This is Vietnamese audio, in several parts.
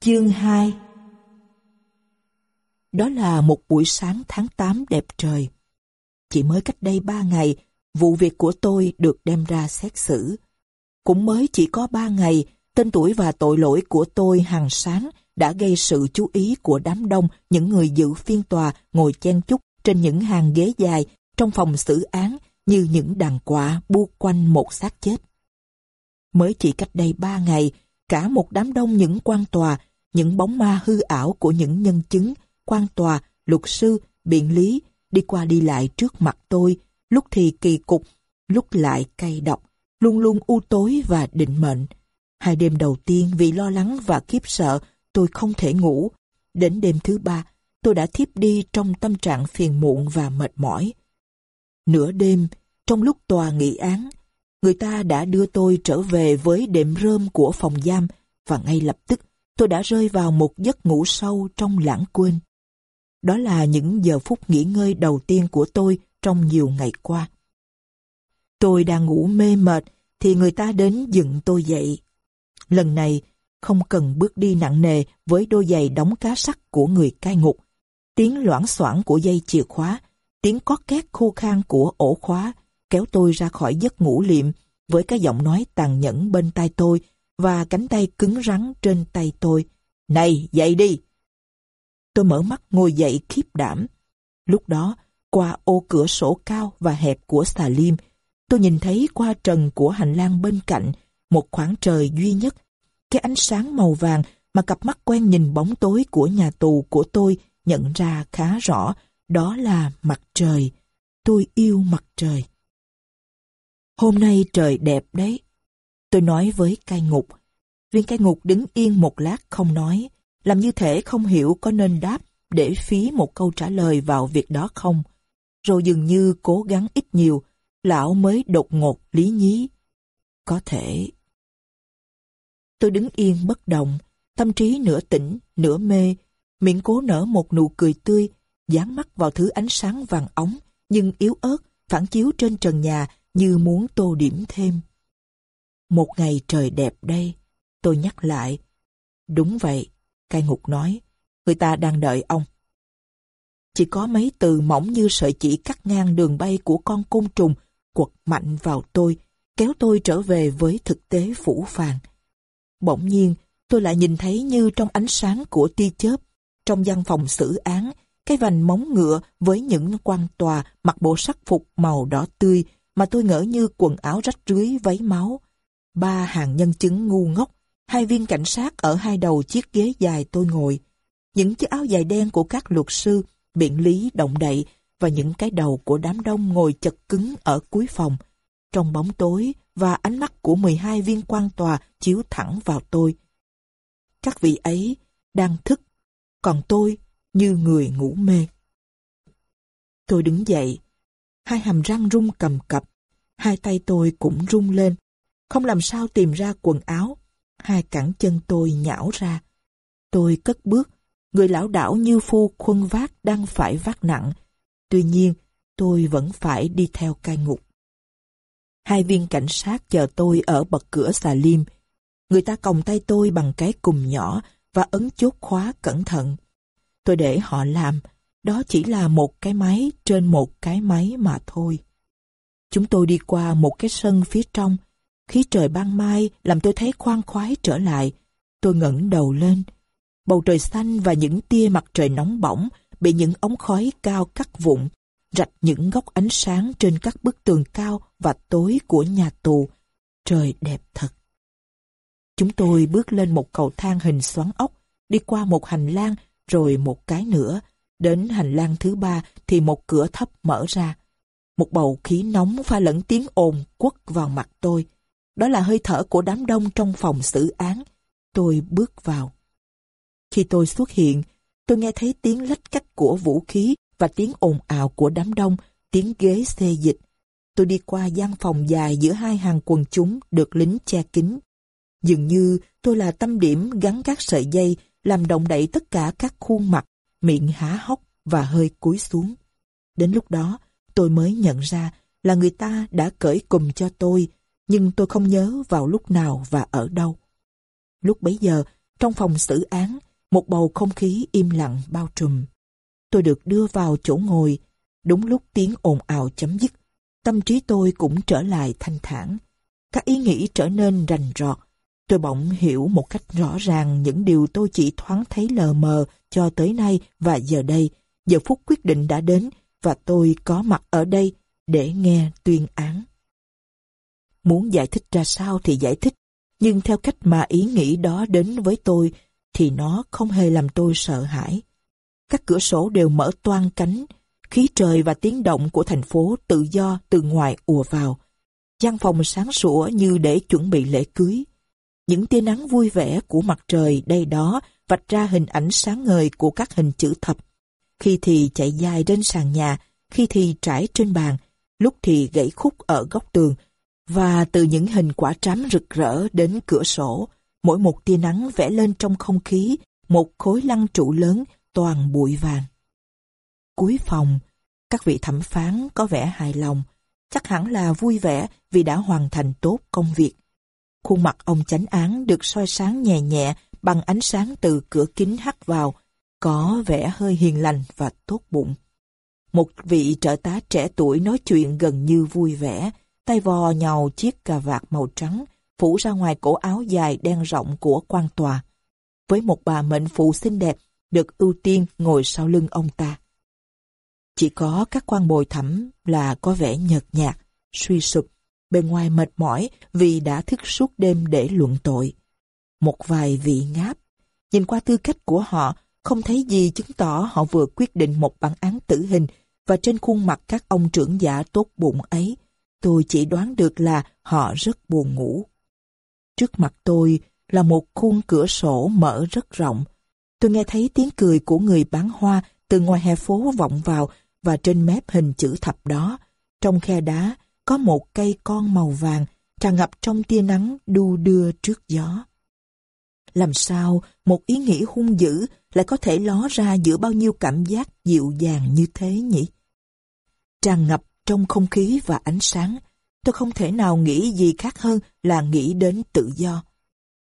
Chương 2 Đó là một buổi sáng tháng 8 đẹp trời. Chỉ mới cách đây ba ngày, vụ việc của tôi được đem ra xét xử. Cũng mới chỉ có ba ngày, tên tuổi và tội lỗi của tôi hàng sáng đã gây sự chú ý của đám đông những người dự phiên tòa ngồi chen chúc trên những hàng ghế dài trong phòng xử án như những đàn quạ bu quanh một xác chết. Mới chỉ cách đây ba ngày, cả một đám đông những quan tòa, những bóng ma hư ảo của những nhân chứng, quan tòa, luật sư, biện lý, đi qua đi lại trước mặt tôi, lúc thì kỳ cục, lúc lại cay độc, luôn luôn u tối và định mệnh. Hai đêm đầu tiên vì lo lắng và khiếp sợ, tôi không thể ngủ. Đến đêm thứ ba, tôi đã thiếp đi trong tâm trạng phiền muộn và mệt mỏi. Nửa đêm, trong lúc tòa nghị án, người ta đã đưa tôi trở về với đệm rơm của phòng giam và ngay lập tức tôi đã rơi vào một giấc ngủ sâu trong lãng quên. Đó là những giờ phút nghỉ ngơi đầu tiên của tôi trong nhiều ngày qua. Tôi đang ngủ mê mệt thì người ta đến dựng tôi dậy. Lần này, không cần bước đi nặng nề với đôi giày đóng cá sắt của người cai ngục. Tiếng loãng xoảng của dây chìa khóa, tiếng có két khô khan của ổ khóa kéo tôi ra khỏi giấc ngủ liệm với cái giọng nói tàn nhẫn bên tai tôi và cánh tay cứng rắn trên tay tôi. Này, dậy đi! Tôi mở mắt ngồi dậy khiếp đảm. Lúc đó, qua ô cửa sổ cao và hẹp của xà liêm, tôi nhìn thấy qua trần của hành lang bên cạnh một khoảng trời duy nhất. Cái ánh sáng màu vàng mà cặp mắt quen nhìn bóng tối của nhà tù của tôi nhận ra khá rõ, đó là mặt trời. Tôi yêu mặt trời. Hôm nay trời đẹp đấy. Tôi nói với cai ngục. Viên cai ngục đứng yên một lát không nói, làm như thể không hiểu có nên đáp để phí một câu trả lời vào việc đó không. Rồi dường như cố gắng ít nhiều, lão mới đột ngột lý nhí. Có thể. Tôi đứng yên bất động, tâm trí nửa tỉnh, nửa mê, miệng cố nở một nụ cười tươi, dán mắt vào thứ ánh sáng vàng ống, nhưng yếu ớt, phản chiếu trên trần nhà như muốn tô điểm thêm. Một ngày trời đẹp đây, tôi nhắc lại. Đúng vậy, cai ngục nói, người ta đang đợi ông. Chỉ có mấy từ mỏng như sợi chỉ cắt ngang đường bay của con côn trùng quật mạnh vào tôi, kéo tôi trở về với thực tế phủ phàng. Bỗng nhiên, tôi lại nhìn thấy như trong ánh sáng của tia chớp, trong văn phòng xử án, cái vành móng ngựa với những quan tòa mặc bộ sắc phục màu đỏ tươi mà tôi ngỡ như quần áo rách rưới váy máu. Ba hàng nhân chứng ngu ngốc, hai viên cảnh sát ở hai đầu chiếc ghế dài tôi ngồi. Những chiếc áo dài đen của các luật sư, biện lý động đậy và những cái đầu của đám đông ngồi chật cứng ở cuối phòng. Trong bóng tối và ánh mắt của 12 viên quan tòa chiếu thẳng vào tôi. Các vị ấy đang thức, còn tôi như người ngủ mê. Tôi đứng dậy, hai hàm răng rung cầm cập, hai tay tôi cũng rung lên, không làm sao tìm ra quần áo, hai cẳng chân tôi nhão ra. Tôi cất bước, người lão đảo như phu khuân vác đang phải vác nặng, tuy nhiên tôi vẫn phải đi theo cai ngục. Hai viên cảnh sát chờ tôi ở bậc cửa xà liêm, người ta còng tay tôi bằng cái cùm nhỏ và ấn chốt khóa cẩn thận. Tôi để họ làm, đó chỉ là một cái máy trên một cái máy mà thôi. Chúng tôi đi qua một cái sân phía trong. Khí trời ban mai làm tôi thấy khoan khoái trở lại. Tôi ngẩng đầu lên. Bầu trời xanh và những tia mặt trời nóng bỏng bị những ống khói cao cắt vụn, rạch những góc ánh sáng trên các bức tường cao và tối của nhà tù. Trời đẹp thật. Chúng tôi bước lên một cầu thang hình xoắn ốc, đi qua một hành lang rồi một cái nữa, Đến hành lang thứ ba thì một cửa thấp mở ra. Một bầu khí nóng pha lẫn tiếng ồn quất vào mặt tôi. Đó là hơi thở của đám đông trong phòng xử án. Tôi bước vào. Khi tôi xuất hiện, tôi nghe thấy tiếng lách cách của vũ khí và tiếng ồn ào của đám đông, tiếng ghế xê dịch. Tôi đi qua gian phòng dài giữa hai hàng quần chúng được lính che kín. Dường như tôi là tâm điểm gắn các sợi dây làm động đậy tất cả các khuôn mặt miệng há hốc và hơi cúi xuống. Đến lúc đó, tôi mới nhận ra là người ta đã cởi cùm cho tôi, nhưng tôi không nhớ vào lúc nào và ở đâu. Lúc bấy giờ, trong phòng xử án, một bầu không khí im lặng bao trùm. Tôi được đưa vào chỗ ngồi, đúng lúc tiếng ồn ào chấm dứt. Tâm trí tôi cũng trở lại thanh thản. Các ý nghĩ trở nên rành rọt. Tôi bỗng hiểu một cách rõ ràng những điều tôi chỉ thoáng thấy lờ mờ cho tới nay và giờ đây. Giờ phút quyết định đã đến và tôi có mặt ở đây để nghe tuyên án. Muốn giải thích ra sao thì giải thích, nhưng theo cách mà ý nghĩ đó đến với tôi thì nó không hề làm tôi sợ hãi. Các cửa sổ đều mở toan cánh, khí trời và tiếng động của thành phố tự do từ ngoài ùa vào. Gian phòng sáng sủa như để chuẩn bị lễ cưới. Những tia nắng vui vẻ của mặt trời đây đó vạch ra hình ảnh sáng ngời của các hình chữ thập. Khi thì chạy dài trên sàn nhà, khi thì trải trên bàn, lúc thì gãy khúc ở góc tường, và từ những hình quả trám rực rỡ đến cửa sổ, mỗi một tia nắng vẽ lên trong không khí một khối lăng trụ lớn toàn bụi vàng. Cuối phòng, các vị thẩm phán có vẻ hài lòng, chắc hẳn là vui vẻ vì đã hoàn thành tốt công việc. Khuôn mặt ông chánh án được soi sáng nhẹ nhẹ bằng ánh sáng từ cửa kính hắt vào, có vẻ hơi hiền lành và tốt bụng. Một vị trợ tá trẻ tuổi nói chuyện gần như vui vẻ, tay vò nhàu chiếc cà vạt màu trắng, phủ ra ngoài cổ áo dài đen rộng của quan tòa. Với một bà mệnh phụ xinh đẹp, được ưu tiên ngồi sau lưng ông ta. Chỉ có các quan bồi thẩm là có vẻ nhợt nhạt, suy sụp, bên ngoài mệt mỏi vì đã thức suốt đêm để luận tội. Một vài vị ngáp, nhìn qua tư cách của họ, không thấy gì chứng tỏ họ vừa quyết định một bản án tử hình và trên khuôn mặt các ông trưởng giả tốt bụng ấy, tôi chỉ đoán được là họ rất buồn ngủ. Trước mặt tôi là một khuôn cửa sổ mở rất rộng. Tôi nghe thấy tiếng cười của người bán hoa từ ngoài hè phố vọng vào và trên mép hình chữ thập đó, trong khe đá có một cây con màu vàng tràn ngập trong tia nắng đu đưa trước gió. Làm sao một ý nghĩ hung dữ lại có thể ló ra giữa bao nhiêu cảm giác dịu dàng như thế nhỉ? Tràn ngập trong không khí và ánh sáng, tôi không thể nào nghĩ gì khác hơn là nghĩ đến tự do.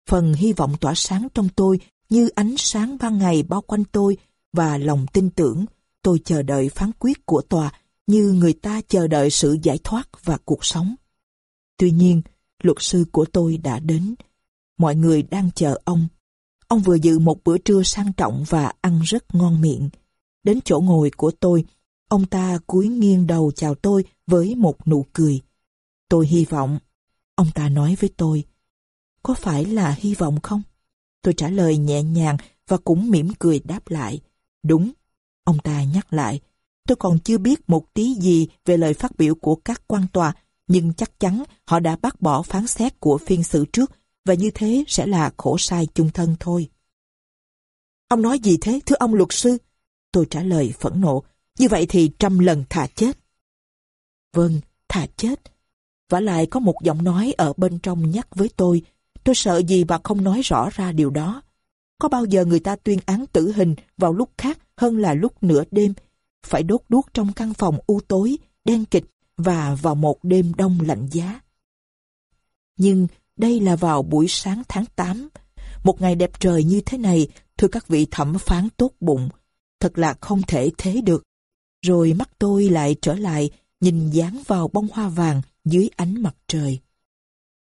Phần hy vọng tỏa sáng trong tôi như ánh sáng ban ngày bao quanh tôi và lòng tin tưởng tôi chờ đợi phán quyết của tòa như người ta chờ đợi sự giải thoát và cuộc sống. Tuy nhiên, luật sư của tôi đã đến. Mọi người đang chờ ông. Ông vừa dự một bữa trưa sang trọng và ăn rất ngon miệng. Đến chỗ ngồi của tôi, ông ta cúi nghiêng đầu chào tôi với một nụ cười. Tôi hy vọng. Ông ta nói với tôi, có phải là hy vọng không? Tôi trả lời nhẹ nhàng và cũng mỉm cười đáp lại. Đúng. Ông ta nhắc lại. Tôi còn chưa biết một tí gì về lời phát biểu của các quan tòa, nhưng chắc chắn họ đã bác bỏ phán xét của phiên xử trước và như thế sẽ là khổ sai chung thân thôi. Ông nói gì thế, thưa ông luật sư? Tôi trả lời phẫn nộ. Như vậy thì trăm lần thà chết. Vâng, thà chết. Và lại có một giọng nói ở bên trong nhắc với tôi Tôi sợ gì mà không nói rõ ra điều đó. Có bao giờ người ta tuyên án tử hình vào lúc khác hơn là lúc nửa đêm, phải đốt đuốc trong căn phòng u tối, đen kịch và vào một đêm đông lạnh giá. Nhưng đây là vào buổi sáng tháng 8, một ngày đẹp trời như thế này, thưa các vị thẩm phán tốt bụng, thật là không thể thế được. Rồi mắt tôi lại trở lại, nhìn dán vào bông hoa vàng dưới ánh mặt trời.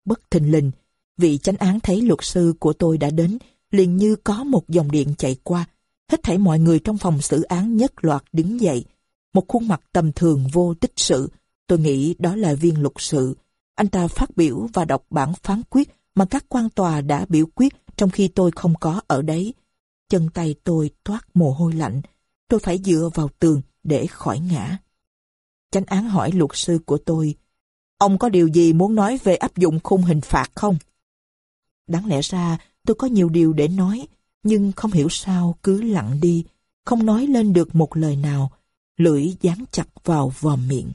Bất thình lình, Vị chánh án thấy luật sư của tôi đã đến, liền như có một dòng điện chạy qua. Hết thảy mọi người trong phòng xử án nhất loạt đứng dậy. Một khuôn mặt tầm thường vô tích sự. Tôi nghĩ đó là viên luật sự. Anh ta phát biểu và đọc bản phán quyết mà các quan tòa đã biểu quyết trong khi tôi không có ở đấy. Chân tay tôi toát mồ hôi lạnh. Tôi phải dựa vào tường để khỏi ngã. Chánh án hỏi luật sư của tôi, Ông có điều gì muốn nói về áp dụng khung hình phạt không? Đáng lẽ ra tôi có nhiều điều để nói, nhưng không hiểu sao cứ lặng đi, không nói lên được một lời nào, lưỡi dán chặt vào vòm miệng.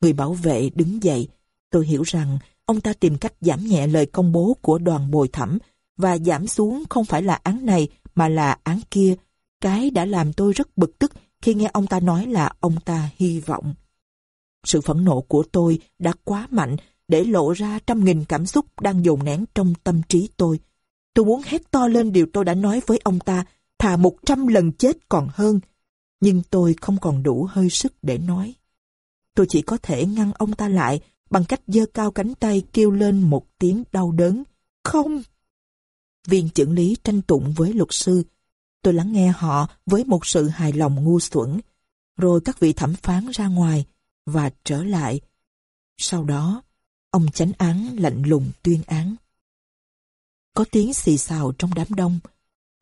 Người bảo vệ đứng dậy, tôi hiểu rằng ông ta tìm cách giảm nhẹ lời công bố của đoàn bồi thẩm và giảm xuống không phải là án này mà là án kia. Cái đã làm tôi rất bực tức khi nghe ông ta nói là ông ta hy vọng. Sự phẫn nộ của tôi đã quá mạnh để lộ ra trăm nghìn cảm xúc đang dồn nén trong tâm trí tôi. Tôi muốn hét to lên điều tôi đã nói với ông ta, thà một trăm lần chết còn hơn. Nhưng tôi không còn đủ hơi sức để nói. Tôi chỉ có thể ngăn ông ta lại bằng cách giơ cao cánh tay kêu lên một tiếng đau đớn. Không! Viên trưởng lý tranh tụng với luật sư. Tôi lắng nghe họ với một sự hài lòng ngu xuẩn. Rồi các vị thẩm phán ra ngoài và trở lại. Sau đó, ông chánh án lạnh lùng tuyên án. Có tiếng xì xào trong đám đông.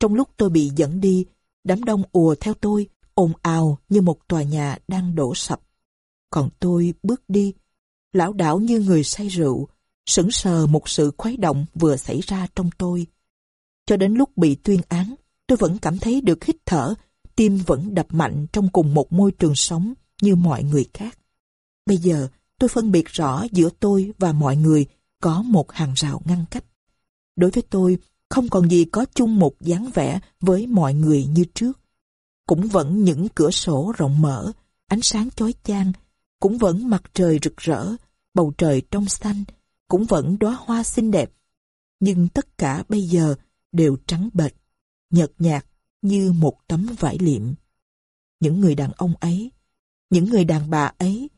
Trong lúc tôi bị dẫn đi, đám đông ùa theo tôi, ồn ào như một tòa nhà đang đổ sập. Còn tôi bước đi, lão đảo như người say rượu, sững sờ một sự khuấy động vừa xảy ra trong tôi. Cho đến lúc bị tuyên án, tôi vẫn cảm thấy được hít thở, tim vẫn đập mạnh trong cùng một môi trường sống như mọi người khác. Bây giờ, tôi phân biệt rõ giữa tôi và mọi người có một hàng rào ngăn cách. Đối với tôi, không còn gì có chung một dáng vẻ với mọi người như trước. Cũng vẫn những cửa sổ rộng mở, ánh sáng chói chang, cũng vẫn mặt trời rực rỡ, bầu trời trong xanh, cũng vẫn đóa hoa xinh đẹp. Nhưng tất cả bây giờ đều trắng bệch, nhợt nhạt như một tấm vải liệm. Những người đàn ông ấy, những người đàn bà ấy,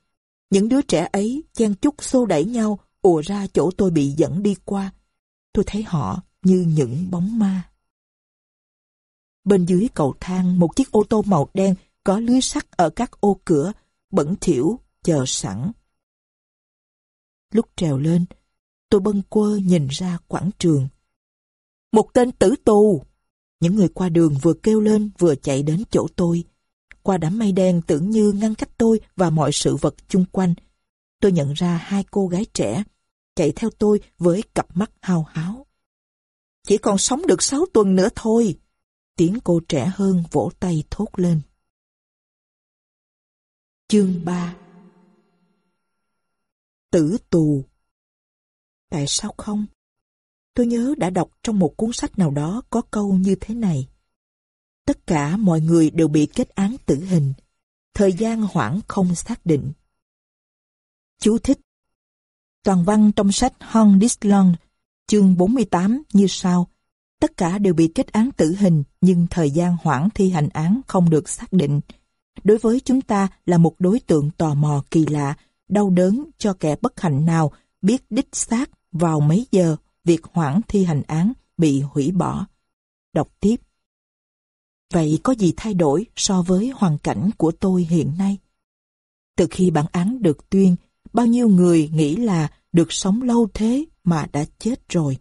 những đứa trẻ ấy chen chúc xô đẩy nhau ùa ra chỗ tôi bị dẫn đi qua. Tôi thấy họ như những bóng ma. Bên dưới cầu thang một chiếc ô tô màu đen có lưới sắt ở các ô cửa, bẩn thỉu, chờ sẵn. Lúc trèo lên, tôi bâng quơ nhìn ra quảng trường. Một tên tử tù! Những người qua đường vừa kêu lên vừa chạy đến chỗ tôi. Qua đám mây đen tưởng như ngăn cách tôi và mọi sự vật chung quanh. Tôi nhận ra hai cô gái trẻ, chạy theo tôi với cặp mắt hao háo. Chỉ còn sống được sáu tuần nữa thôi. Tiếng cô trẻ hơn vỗ tay thốt lên. Chương 3 Tử tù Tại sao không? Tôi nhớ đã đọc trong một cuốn sách nào đó có câu như thế này. Tất cả mọi người đều bị kết án tử hình. Thời gian hoãn không xác định. Chú thích Toàn văn trong sách Hong Dislong, chương 48 như sau. Tất cả đều bị kết án tử hình nhưng thời gian hoãn thi hành án không được xác định. Đối với chúng ta là một đối tượng tò mò kỳ lạ, đau đớn cho kẻ bất hạnh nào biết đích xác vào mấy giờ việc hoãn thi hành án bị hủy bỏ. Đọc tiếp. Vậy có gì thay đổi so với hoàn cảnh của tôi hiện nay? Từ khi bản án được tuyên, bao nhiêu người nghĩ là được sống lâu thế mà đã chết rồi.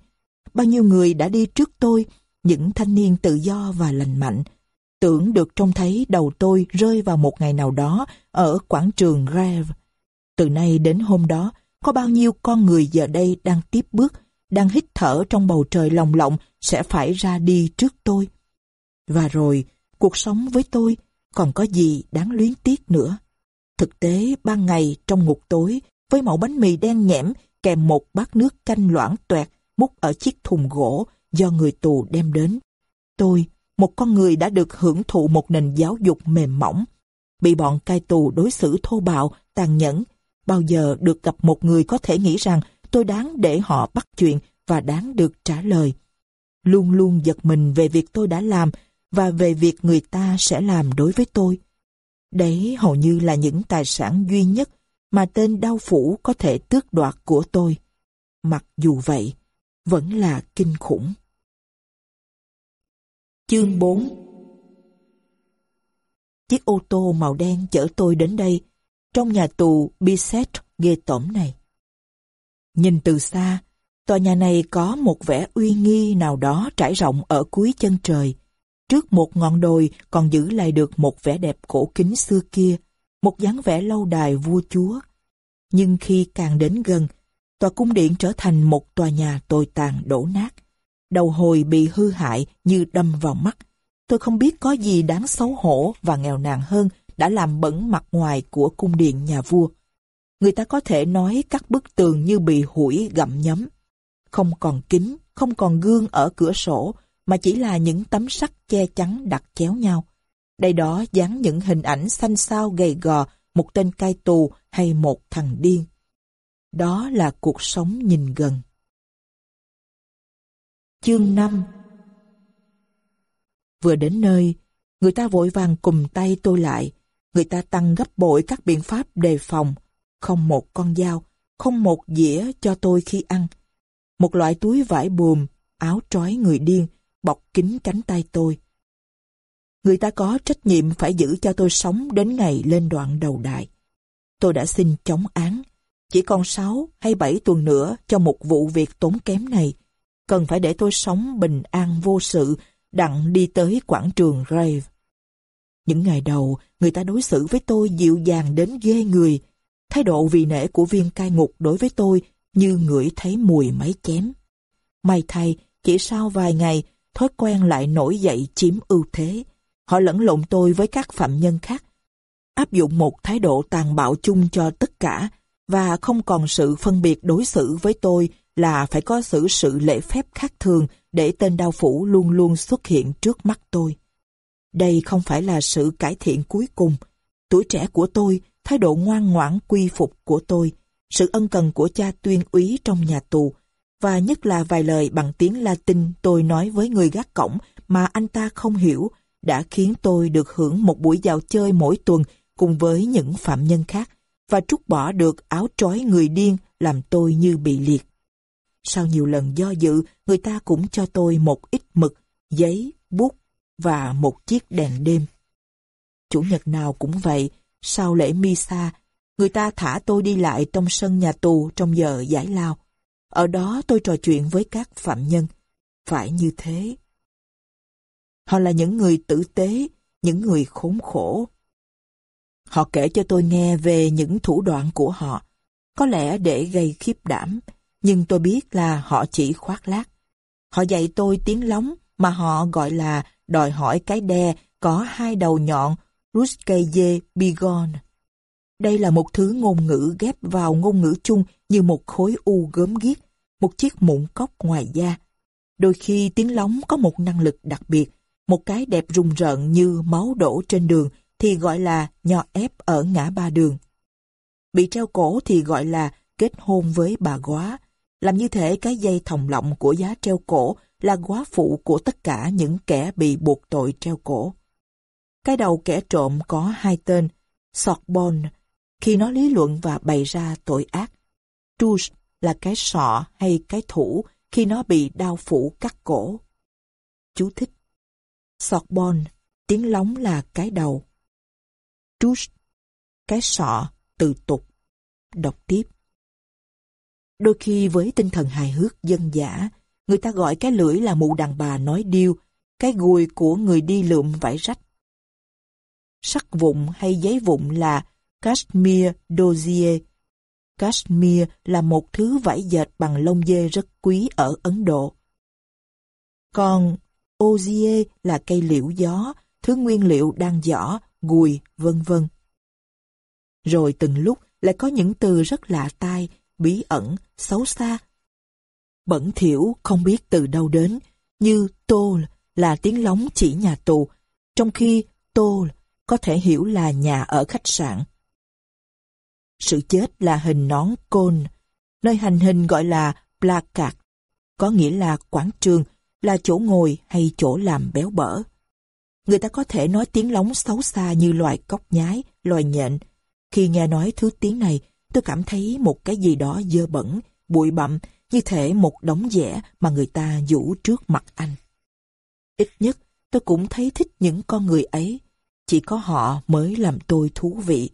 Bao nhiêu người đã đi trước tôi, những thanh niên tự do và lành mạnh, tưởng được trông thấy đầu tôi rơi vào một ngày nào đó ở quảng trường Greve. Từ nay đến hôm đó, có bao nhiêu con người giờ đây đang tiếp bước, đang hít thở trong bầu trời lồng lộng sẽ phải ra đi trước tôi. Và rồi, cuộc sống với tôi còn có gì đáng luyến tiếc nữa. Thực tế, ban ngày trong ngục tối, với mẫu bánh mì đen nhẽm kèm một bát nước canh loãng toẹt múc ở chiếc thùng gỗ do người tù đem đến. Tôi, một con người đã được hưởng thụ một nền giáo dục mềm mỏng, bị bọn cai tù đối xử thô bạo, tàn nhẫn, bao giờ được gặp một người có thể nghĩ rằng tôi đáng để họ bắt chuyện và đáng được trả lời. Luôn luôn giật mình về việc tôi đã làm và về việc người ta sẽ làm đối với tôi. Đấy hầu như là những tài sản duy nhất mà tên đau phủ có thể tước đoạt của tôi. Mặc dù vậy, vẫn là kinh khủng. Chương 4 Chiếc ô tô màu đen chở tôi đến đây, trong nhà tù Biset ghê tởm này. Nhìn từ xa, tòa nhà này có một vẻ uy nghi nào đó trải rộng ở cuối chân trời. Trước một ngọn đồi còn giữ lại được một vẻ đẹp cổ kính xưa kia, một dáng vẻ lâu đài vua chúa. Nhưng khi càng đến gần, tòa cung điện trở thành một tòa nhà tồi tàn đổ nát. Đầu hồi bị hư hại như đâm vào mắt. Tôi không biết có gì đáng xấu hổ và nghèo nàn hơn đã làm bẩn mặt ngoài của cung điện nhà vua. Người ta có thể nói các bức tường như bị hủi gặm nhấm. Không còn kính, không còn gương ở cửa sổ, mà chỉ là những tấm sắt che chắn đặt chéo nhau. Đây đó dán những hình ảnh xanh xao gầy gò, một tên cai tù hay một thằng điên. Đó là cuộc sống nhìn gần. Chương 5 Vừa đến nơi, người ta vội vàng cùng tay tôi lại. Người ta tăng gấp bội các biện pháp đề phòng. Không một con dao, không một dĩa cho tôi khi ăn. Một loại túi vải buồm, áo trói người điên, bọc kín cánh tay tôi. Người ta có trách nhiệm phải giữ cho tôi sống đến ngày lên đoạn đầu đại. Tôi đã xin chống án. Chỉ còn 6 hay 7 tuần nữa cho một vụ việc tốn kém này. Cần phải để tôi sống bình an vô sự, đặng đi tới quảng trường Grave. Những ngày đầu, người ta đối xử với tôi dịu dàng đến ghê người. Thái độ vì nể của viên cai ngục đối với tôi như ngửi thấy mùi máy chém. May thay, chỉ sau vài ngày, thói quen lại nổi dậy chiếm ưu thế. Họ lẫn lộn tôi với các phạm nhân khác, áp dụng một thái độ tàn bạo chung cho tất cả và không còn sự phân biệt đối xử với tôi là phải có xử sự lễ phép khác thường để tên đao phủ luôn luôn xuất hiện trước mắt tôi. Đây không phải là sự cải thiện cuối cùng. Tuổi trẻ của tôi, thái độ ngoan ngoãn quy phục của tôi, sự ân cần của cha tuyên úy trong nhà tù, và nhất là vài lời bằng tiếng Latin tôi nói với người gác cổng mà anh ta không hiểu, đã khiến tôi được hưởng một buổi dạo chơi mỗi tuần cùng với những phạm nhân khác và trút bỏ được áo trói người điên làm tôi như bị liệt. Sau nhiều lần do dự, người ta cũng cho tôi một ít mực, giấy, bút và một chiếc đèn đêm. Chủ nhật nào cũng vậy, sau lễ Misa, người ta thả tôi đi lại trong sân nhà tù trong giờ giải lao. Ở đó tôi trò chuyện với các phạm nhân. Phải như thế. Họ là những người tử tế, những người khốn khổ. Họ kể cho tôi nghe về những thủ đoạn của họ, có lẽ để gây khiếp đảm, nhưng tôi biết là họ chỉ khoác lác. Họ dạy tôi tiếng lóng mà họ gọi là đòi hỏi cái đe có hai đầu nhọn Ruskeye Bigon. Đây là một thứ ngôn ngữ ghép vào ngôn ngữ chung như một khối u gớm ghiếc, một chiếc mụn cốc ngoài da. Đôi khi tiếng lóng có một năng lực đặc biệt, một cái đẹp rùng rợn như máu đổ trên đường thì gọi là nho ép ở ngã ba đường. Bị treo cổ thì gọi là kết hôn với bà góa. Làm như thể cái dây thòng lọng của giá treo cổ là góa phụ của tất cả những kẻ bị buộc tội treo cổ. Cái đầu kẻ trộm có hai tên, Sorbonne, khi nó lý luận và bày ra tội ác. Touche là cái sọ hay cái thủ khi nó bị đau phủ cắt cổ. Chú thích. Sorbonne, tiếng lóng là cái đầu. Touche, cái sọ, từ tục. Đọc tiếp. Đôi khi với tinh thần hài hước dân giả, người ta gọi cái lưỡi là mụ đàn bà nói điêu, cái gùi của người đi lượm vải rách. Sắt vụn hay giấy vụn là cashmere dozier. Cashmere là một thứ vải dệt bằng lông dê rất quý ở Ấn Độ. Còn Ozier là cây liễu gió, thứ nguyên liệu đang giỏ, gùi, vân vân. Rồi từng lúc lại có những từ rất lạ tai, bí ẩn, xấu xa. Bẩn thiểu không biết từ đâu đến, như tô là tiếng lóng chỉ nhà tù, trong khi tô có thể hiểu là nhà ở khách sạn. Sự chết là hình nón côn, nơi hành hình gọi là placard, có nghĩa là quảng trường, là chỗ ngồi hay chỗ làm béo bở. Người ta có thể nói tiếng lóng xấu xa như loài cóc nhái, loài nhện. Khi nghe nói thứ tiếng này, tôi cảm thấy một cái gì đó dơ bẩn, bụi bặm, như thể một đống dẻ mà người ta vũ trước mặt anh. Ít nhất, tôi cũng thấy thích những con người ấy. Chỉ có họ mới làm tôi thú vị.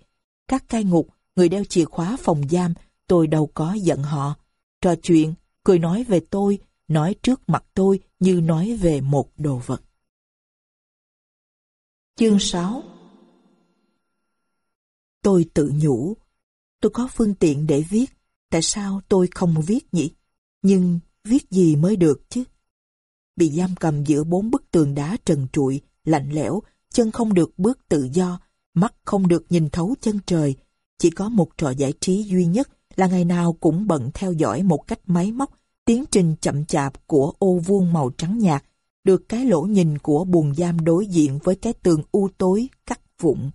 Các cai ngục, người đeo chìa khóa phòng giam, tôi đâu có giận họ. Trò chuyện, cười nói về tôi, nói trước mặt tôi như nói về một đồ vật. Chương 6 Tôi tự nhủ, tôi có phương tiện để viết, tại sao tôi không viết nhỉ? Nhưng viết gì mới được chứ? Bị giam cầm giữa bốn bức tường đá trần trụi, lạnh lẽo, chân không được bước tự do, mắt không được nhìn thấu chân trời. Chỉ có một trò giải trí duy nhất là ngày nào cũng bận theo dõi một cách máy móc tiến trình chậm chạp của ô vuông màu trắng nhạt, được cái lỗ nhìn của buồng giam đối diện với cái tường u tối cắt vụn.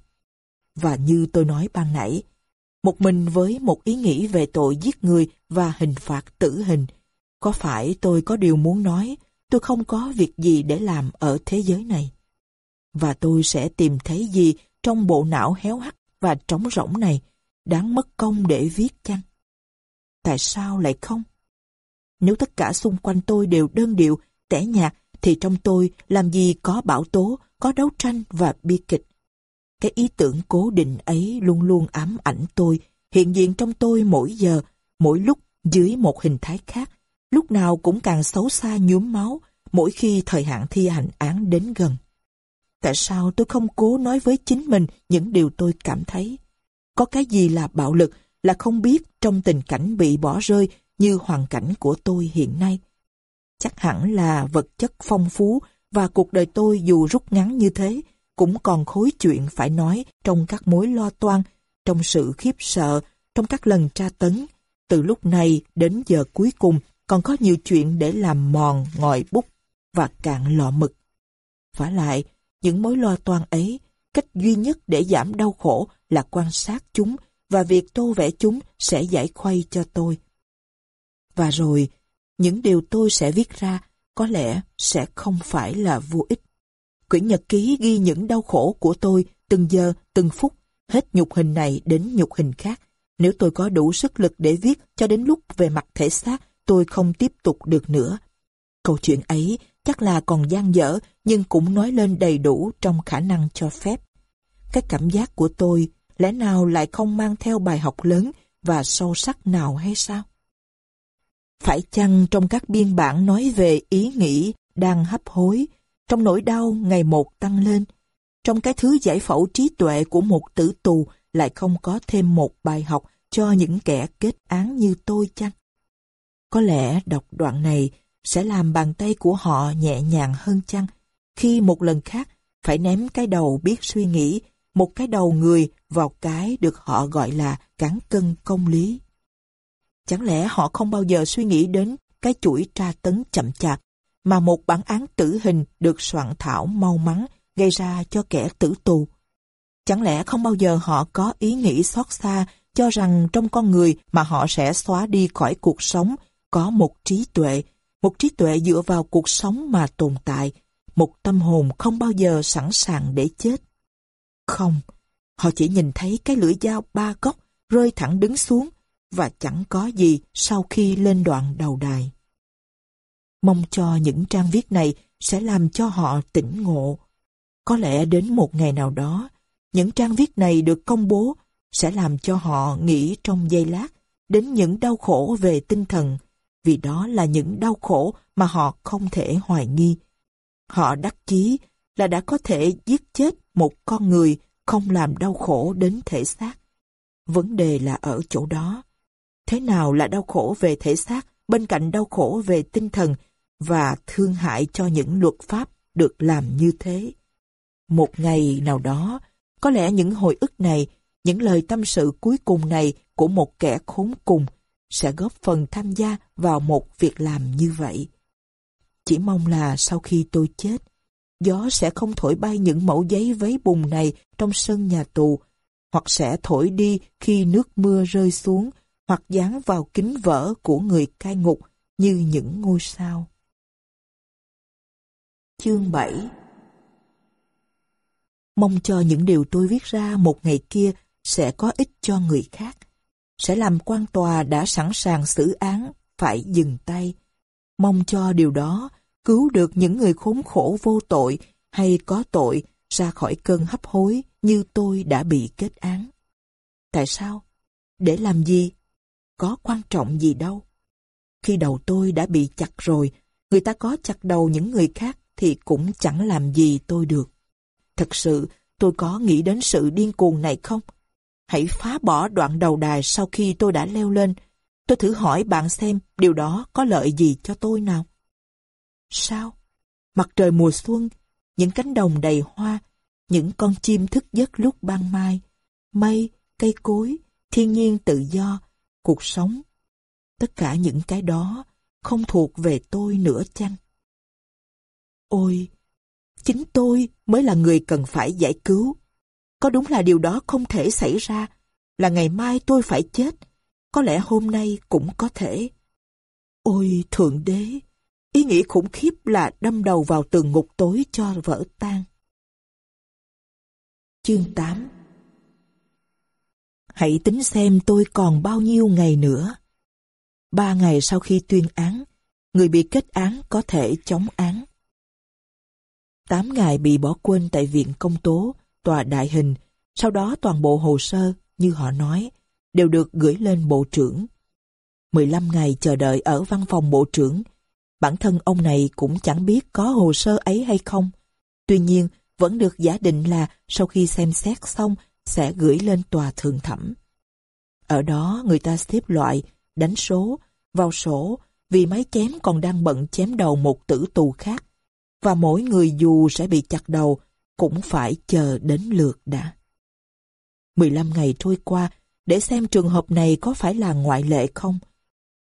Và như tôi nói ban nãy, một mình với một ý nghĩ về tội giết người và hình phạt tử hình, có phải tôi có điều muốn nói, tôi không có việc gì để làm ở thế giới này. Và tôi sẽ tìm thấy gì trong bộ não héo hắt và trống rỗng này đáng mất công để viết chăng? Tại sao lại không? Nếu tất cả xung quanh tôi đều đơn điệu, tẻ nhạt, thì trong tôi làm gì có bão tố, có đấu tranh và bi kịch. Cái ý tưởng cố định ấy luôn luôn ám ảnh tôi, hiện diện trong tôi mỗi giờ, mỗi lúc dưới một hình thái khác, lúc nào cũng càng xấu xa nhuốm máu, mỗi khi thời hạn thi hành án đến gần. Tại sao tôi không cố nói với chính mình những điều tôi cảm thấy? Có cái gì là bạo lực, là không biết trong tình cảnh bị bỏ rơi như hoàn cảnh của tôi hiện nay. Chắc hẳn là vật chất phong phú và cuộc đời tôi dù rút ngắn như thế, cũng còn khối chuyện phải nói trong các mối lo toan, trong sự khiếp sợ, trong các lần tra tấn. Từ lúc này đến giờ cuối cùng còn có nhiều chuyện để làm mòn ngòi bút và cạn lọ mực. Và lại, những mối lo toan ấy, cách duy nhất để giảm đau khổ là quan sát chúng và việc tô vẽ chúng sẽ giải khuây cho tôi. Và rồi, những điều tôi sẽ viết ra có lẽ sẽ không phải là vô ích. Quyển nhật ký ghi những đau khổ của tôi từng giờ, từng phút, hết nhục hình này đến nhục hình khác. Nếu tôi có đủ sức lực để viết cho đến lúc về mặt thể xác, tôi không tiếp tục được nữa. Câu chuyện ấy chắc là còn gian dở nhưng cũng nói lên đầy đủ trong khả năng cho phép. Cái cảm giác của tôi lẽ nào lại không mang theo bài học lớn và sâu sắc nào hay sao? Phải chăng trong các biên bản nói về ý nghĩ đang hấp hối, trong nỗi đau ngày một tăng lên, trong cái thứ giải phẫu trí tuệ của một tử tù lại không có thêm một bài học cho những kẻ kết án như tôi chăng? Có lẽ đọc đoạn này sẽ làm bàn tay của họ nhẹ nhàng hơn chăng khi một lần khác phải ném cái đầu biết suy nghĩ, một cái đầu người vào cái được họ gọi là cán cân công lý. Chẳng lẽ họ không bao giờ suy nghĩ đến cái chuỗi tra tấn chậm chạp mà một bản án tử hình được soạn thảo mau mắn gây ra cho kẻ tử tù? Chẳng lẽ không bao giờ họ có ý nghĩ xót xa cho rằng trong con người mà họ sẽ xóa đi khỏi cuộc sống có một trí tuệ, một trí tuệ dựa vào cuộc sống mà tồn tại, một tâm hồn không bao giờ sẵn sàng để chết. Không, họ chỉ nhìn thấy cái lưỡi dao ba góc rơi thẳng đứng xuống và chẳng có gì sau khi lên đoạn đầu đài. Mong cho những trang viết này sẽ làm cho họ tỉnh ngộ. Có lẽ đến một ngày nào đó, những trang viết này được công bố sẽ làm cho họ nghĩ trong giây lát đến những đau khổ về tinh thần, vì đó là những đau khổ mà họ không thể hoài nghi. Họ đắc chí là đã có thể giết chết một con người không làm đau khổ đến thể xác. Vấn đề là ở chỗ đó. Thế nào là đau khổ về thể xác bên cạnh đau khổ về tinh thần và thương hại cho những luật pháp được làm như thế? Một ngày nào đó, có lẽ những hồi ức này, những lời tâm sự cuối cùng này của một kẻ khốn cùng sẽ góp phần tham gia vào một việc làm như vậy. Chỉ mong là sau khi tôi chết, gió sẽ không thổi bay những mẫu giấy vấy bùn này trong sân nhà tù, hoặc sẽ thổi đi khi nước mưa rơi xuống, hoặc dán vào kính vỡ của người cai ngục như những ngôi sao. Chương 7 Mong cho những điều tôi viết ra một ngày kia sẽ có ích cho người khác, sẽ làm quan tòa đã sẵn sàng xử án phải dừng tay. Mong cho điều đó cứu được những người khốn khổ vô tội hay có tội ra khỏi cơn hấp hối như tôi đã bị kết án. Tại sao? Để làm gì? Có quan trọng gì đâu. Khi đầu tôi đã bị chặt rồi, người ta có chặt đầu những người khác thì cũng chẳng làm gì tôi được. Thật sự, tôi có nghĩ đến sự điên cuồng này không? Hãy phá bỏ đoạn đầu đài sau khi tôi đã leo lên. Tôi thử hỏi bạn xem điều đó có lợi gì cho tôi nào. Sao? Mặt trời mùa xuân, những cánh đồng đầy hoa, những con chim thức giấc lúc ban mai, mây, cây cối, thiên nhiên tự do, cuộc sống. Tất cả những cái đó không thuộc về tôi nữa chăng? Ôi, chính tôi mới là người cần phải giải cứu. Có đúng là điều đó không thể xảy ra, là ngày mai tôi phải chết, có lẽ hôm nay cũng có thể. Ôi Thượng Đế, Ý nghĩ khủng khiếp là đâm đầu vào tường ngục tối cho vỡ tan. Chương 8 Hãy tính xem tôi còn bao nhiêu ngày nữa. Ba ngày sau khi tuyên án, người bị kết án có thể chống án. Tám ngày bị bỏ quên tại viện công tố, tòa đại hình, sau đó toàn bộ hồ sơ, như họ nói, đều được gửi lên bộ trưởng. 15 ngày chờ đợi ở văn phòng bộ trưởng, bản thân ông này cũng chẳng biết có hồ sơ ấy hay không. Tuy nhiên, vẫn được giả định là sau khi xem xét xong sẽ gửi lên tòa thượng thẩm. Ở đó người ta xếp loại, đánh số, vào sổ vì máy chém còn đang bận chém đầu một tử tù khác và mỗi người dù sẽ bị chặt đầu cũng phải chờ đến lượt đã. 15 ngày trôi qua để xem trường hợp này có phải là ngoại lệ không.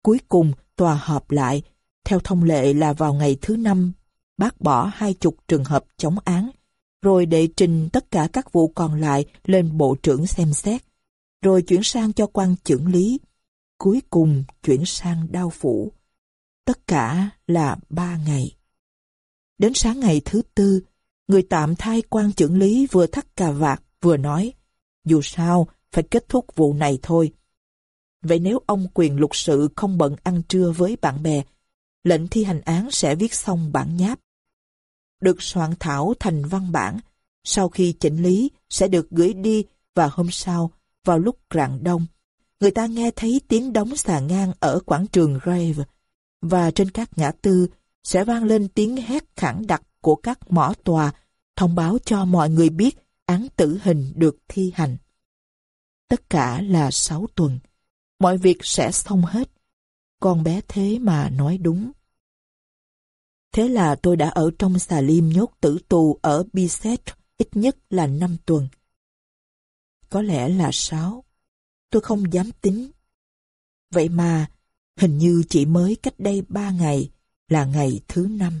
Cuối cùng tòa họp lại, theo thông lệ là vào ngày thứ năm, bác bỏ hai chục trường hợp chống án, rồi đệ trình tất cả các vụ còn lại lên bộ trưởng xem xét, rồi chuyển sang cho quan trưởng lý, cuối cùng chuyển sang đao phủ. Tất cả là ba ngày. Đến sáng ngày thứ tư, người tạm thay quan trưởng lý vừa thắt cà vạt vừa nói, dù sao, phải kết thúc vụ này thôi. Vậy nếu ông quyền lục sự không bận ăn trưa với bạn bè, lệnh thi hành án sẽ viết xong bản nháp. Được soạn thảo thành văn bản, sau khi chỉnh lý sẽ được gửi đi và hôm sau, vào lúc rạng đông, người ta nghe thấy tiếng đóng xà ngang ở quảng trường Grave và trên các ngã tư sẽ vang lên tiếng hét khẳng đặc của các mỏ tòa thông báo cho mọi người biết án tử hình được thi hành. Tất cả là sáu tuần. Mọi việc sẽ xong hết. Con bé thế mà nói đúng. Thế là tôi đã ở trong xà lim nhốt tử tù ở Biset ít nhất là năm tuần. Có lẽ là sáu. Tôi không dám tính. Vậy mà, hình như chỉ mới cách đây ba ngày là ngày thứ năm.